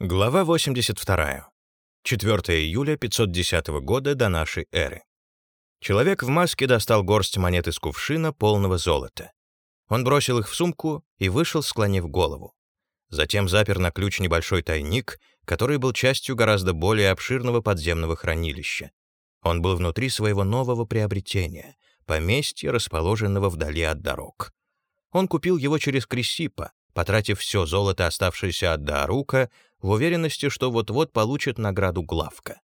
Глава 82. 4 июля 510 года до нашей эры. Человек в маске достал горсть монет из кувшина, полного золота. Он бросил их в сумку и вышел, склонив голову. Затем запер на ключ небольшой тайник, который был частью гораздо более обширного подземного хранилища. Он был внутри своего нового приобретения, поместья, расположенного вдали от дорог. Он купил его через Крисипа, потратив все золото, оставшееся от Даарука, в уверенности, что вот-вот получит награду главка.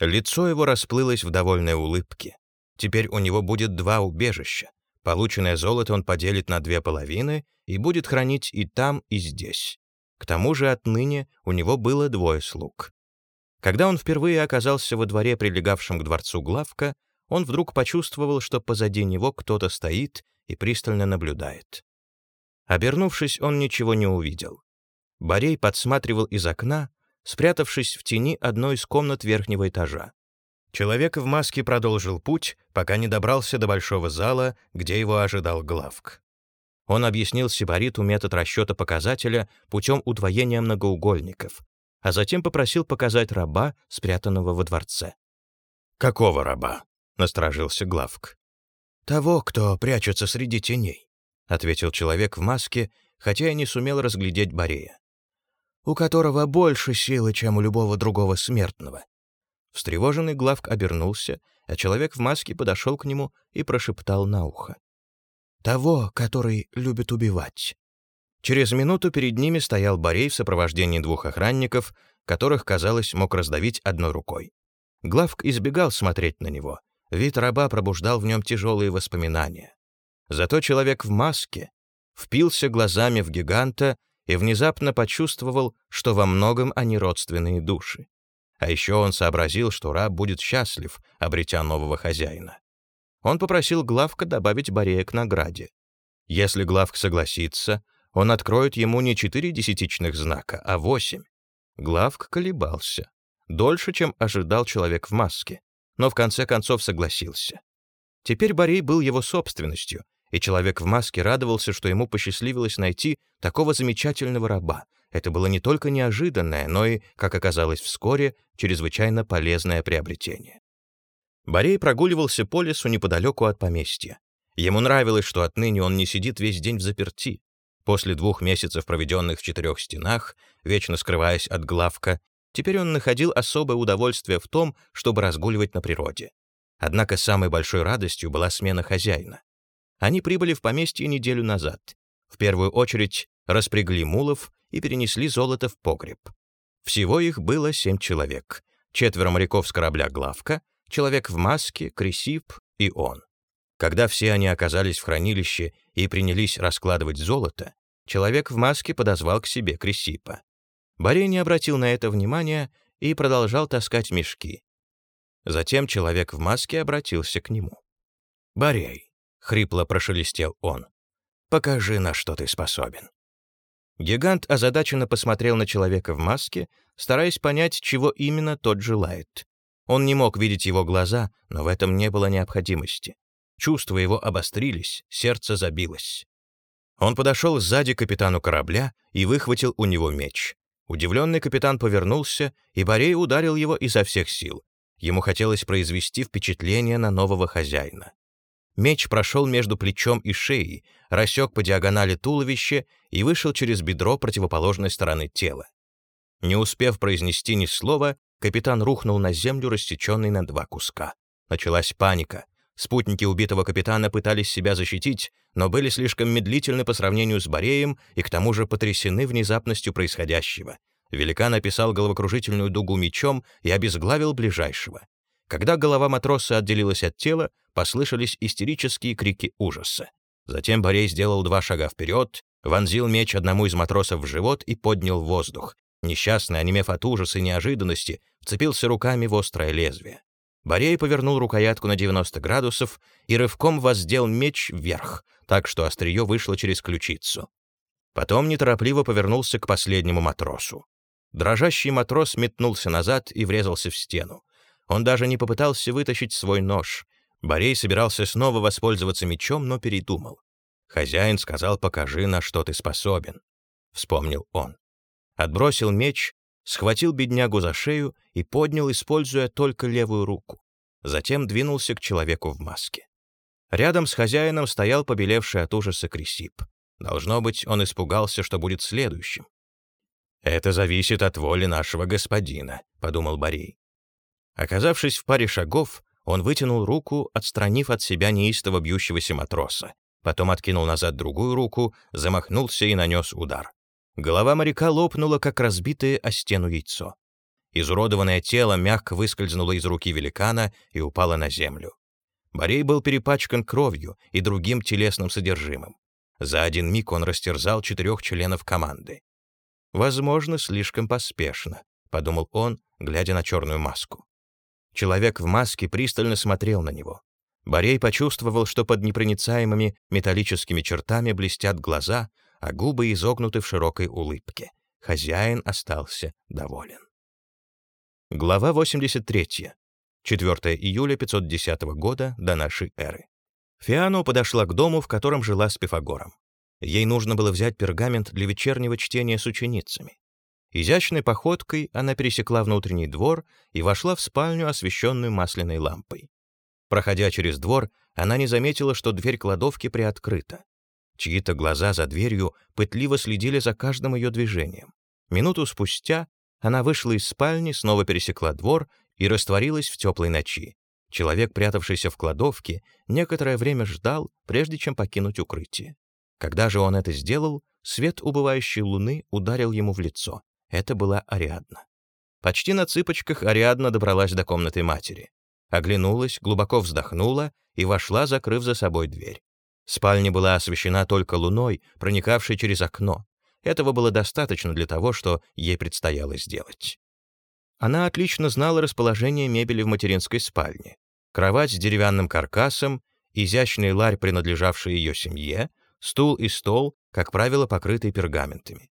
Лицо его расплылось в довольной улыбке. Теперь у него будет два убежища. Полученное золото он поделит на две половины и будет хранить и там, и здесь. К тому же отныне у него было двое слуг. Когда он впервые оказался во дворе, прилегавшем к дворцу главка, он вдруг почувствовал, что позади него кто-то стоит и пристально наблюдает. Обернувшись, он ничего не увидел. Борей подсматривал из окна, спрятавшись в тени одной из комнат верхнего этажа. Человек в маске продолжил путь, пока не добрался до большого зала, где его ожидал главк. Он объяснил Сибариту метод расчета показателя путем удвоения многоугольников, а затем попросил показать раба, спрятанного во дворце. «Какого раба?» — насторожился главк. «Того, кто прячется среди теней», — ответил человек в маске, хотя и не сумел разглядеть Борея у которого больше силы, чем у любого другого смертного. Встревоженный Главк обернулся, а человек в маске подошел к нему и прошептал на ухо. «Того, который любит убивать». Через минуту перед ними стоял Борей в сопровождении двух охранников, которых, казалось, мог раздавить одной рукой. Главк избегал смотреть на него. Вид раба пробуждал в нем тяжелые воспоминания. Зато человек в маске впился глазами в гиганта и внезапно почувствовал, что во многом они родственные души. А еще он сообразил, что раб будет счастлив, обретя нового хозяина. Он попросил Главка добавить Борея к награде. Если Главк согласится, он откроет ему не четыре десятичных знака, а восемь. Главк колебался. Дольше, чем ожидал человек в маске, но в конце концов согласился. Теперь Борей был его собственностью, и человек в маске радовался, что ему посчастливилось найти такого замечательного раба. Это было не только неожиданное, но и, как оказалось вскоре, чрезвычайно полезное приобретение. Борей прогуливался по лесу неподалеку от поместья. Ему нравилось, что отныне он не сидит весь день в заперти. После двух месяцев, проведенных в четырех стенах, вечно скрываясь от главка, теперь он находил особое удовольствие в том, чтобы разгуливать на природе. Однако самой большой радостью была смена хозяина. Они прибыли в поместье неделю назад. В первую очередь распрягли мулов и перенесли золото в погреб. Всего их было семь человек. Четверо моряков с корабля «Главка», человек в маске, Крисип и он. Когда все они оказались в хранилище и принялись раскладывать золото, человек в маске подозвал к себе Крисипа. Борей не обратил на это внимания и продолжал таскать мешки. Затем человек в маске обратился к нему. «Борей, хрипло прошелестел он. «Покажи, на что ты способен». Гигант озадаченно посмотрел на человека в маске, стараясь понять, чего именно тот желает. Он не мог видеть его глаза, но в этом не было необходимости. Чувства его обострились, сердце забилось. Он подошел сзади капитану корабля и выхватил у него меч. Удивленный капитан повернулся, и Борей ударил его изо всех сил. Ему хотелось произвести впечатление на нового хозяина. Меч прошел между плечом и шеей, рассек по диагонали туловище и вышел через бедро противоположной стороны тела. Не успев произнести ни слова, капитан рухнул на землю, рассеченный на два куска. Началась паника. Спутники убитого капитана пытались себя защитить, но были слишком медлительны по сравнению с Бореем и к тому же потрясены внезапностью происходящего. Великан описал головокружительную дугу мечом и обезглавил ближайшего. Когда голова матроса отделилась от тела, послышались истерические крики ужаса. Затем Борей сделал два шага вперед, вонзил меч одному из матросов в живот и поднял воздух. Несчастный, онемев от ужаса и неожиданности, вцепился руками в острое лезвие. Борей повернул рукоятку на 90 градусов и рывком воздел меч вверх, так что острие вышло через ключицу. Потом неторопливо повернулся к последнему матросу. Дрожащий матрос метнулся назад и врезался в стену. Он даже не попытался вытащить свой нож. Борей собирался снова воспользоваться мечом, но передумал. «Хозяин сказал, покажи, на что ты способен», — вспомнил он. Отбросил меч, схватил беднягу за шею и поднял, используя только левую руку. Затем двинулся к человеку в маске. Рядом с хозяином стоял побелевший от ужаса Крисип. Должно быть, он испугался, что будет следующим. «Это зависит от воли нашего господина», — подумал Борей. Оказавшись в паре шагов, он вытянул руку, отстранив от себя неистово бьющегося матроса. Потом откинул назад другую руку, замахнулся и нанес удар. Голова моряка лопнула, как разбитое о стену яйцо. Изуродованное тело мягко выскользнуло из руки великана и упало на землю. Борей был перепачкан кровью и другим телесным содержимым. За один миг он растерзал четырех членов команды. «Возможно, слишком поспешно», — подумал он, глядя на черную маску. Человек в маске пристально смотрел на него. Борей почувствовал, что под непроницаемыми металлическими чертами блестят глаза, а губы изогнуты в широкой улыбке. Хозяин остался доволен. Глава 83. 4 июля 510 года до нашей эры. Фиано подошла к дому, в котором жила с Пифагором. Ей нужно было взять пергамент для вечернего чтения с ученицами. Изящной походкой она пересекла внутренний двор и вошла в спальню, освещенную масляной лампой. Проходя через двор, она не заметила, что дверь кладовки приоткрыта. Чьи-то глаза за дверью пытливо следили за каждым ее движением. Минуту спустя она вышла из спальни, снова пересекла двор и растворилась в теплой ночи. Человек, прятавшийся в кладовке, некоторое время ждал, прежде чем покинуть укрытие. Когда же он это сделал, свет убывающей луны ударил ему в лицо. Это была Ариадна. Почти на цыпочках Ариадна добралась до комнаты матери. Оглянулась, глубоко вздохнула и вошла, закрыв за собой дверь. Спальня была освещена только луной, проникавшей через окно. Этого было достаточно для того, что ей предстояло сделать. Она отлично знала расположение мебели в материнской спальне. Кровать с деревянным каркасом, изящный ларь, принадлежавший ее семье, стул и стол, как правило, покрытые пергаментами.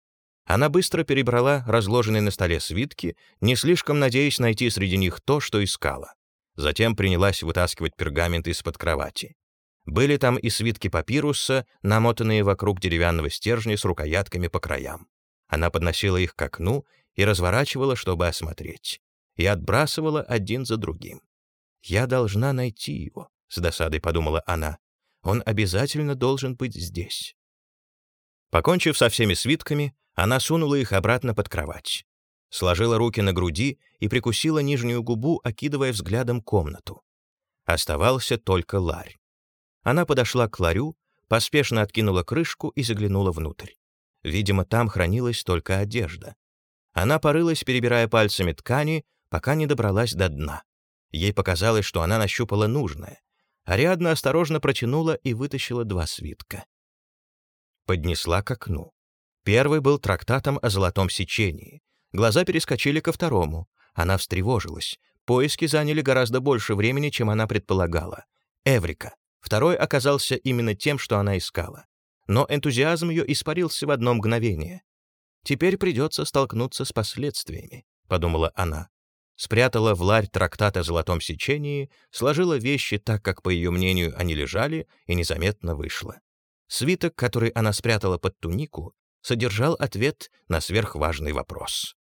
Она быстро перебрала разложенные на столе свитки, не слишком надеясь найти среди них то, что искала. Затем принялась вытаскивать пергамент из-под кровати. Были там и свитки папируса, намотанные вокруг деревянного стержня с рукоятками по краям. Она подносила их к окну и разворачивала, чтобы осмотреть. И отбрасывала один за другим. «Я должна найти его», — с досадой подумала она. «Он обязательно должен быть здесь». Покончив со всеми свитками, она сунула их обратно под кровать. Сложила руки на груди и прикусила нижнюю губу, окидывая взглядом комнату. Оставался только ларь. Она подошла к ларю, поспешно откинула крышку и заглянула внутрь. Видимо, там хранилась только одежда. Она порылась, перебирая пальцами ткани, пока не добралась до дна. Ей показалось, что она нащупала нужное. Ариадна осторожно протянула и вытащила два свитка. Поднесла к окну. Первый был трактатом о золотом сечении. Глаза перескочили ко второму. Она встревожилась. Поиски заняли гораздо больше времени, чем она предполагала. Эврика. Второй оказался именно тем, что она искала. Но энтузиазм ее испарился в одно мгновение. «Теперь придется столкнуться с последствиями», — подумала она. Спрятала в ларь трактат о золотом сечении, сложила вещи так, как, по ее мнению, они лежали, и незаметно вышла. Свиток, который она спрятала под тунику, содержал ответ на сверхважный вопрос.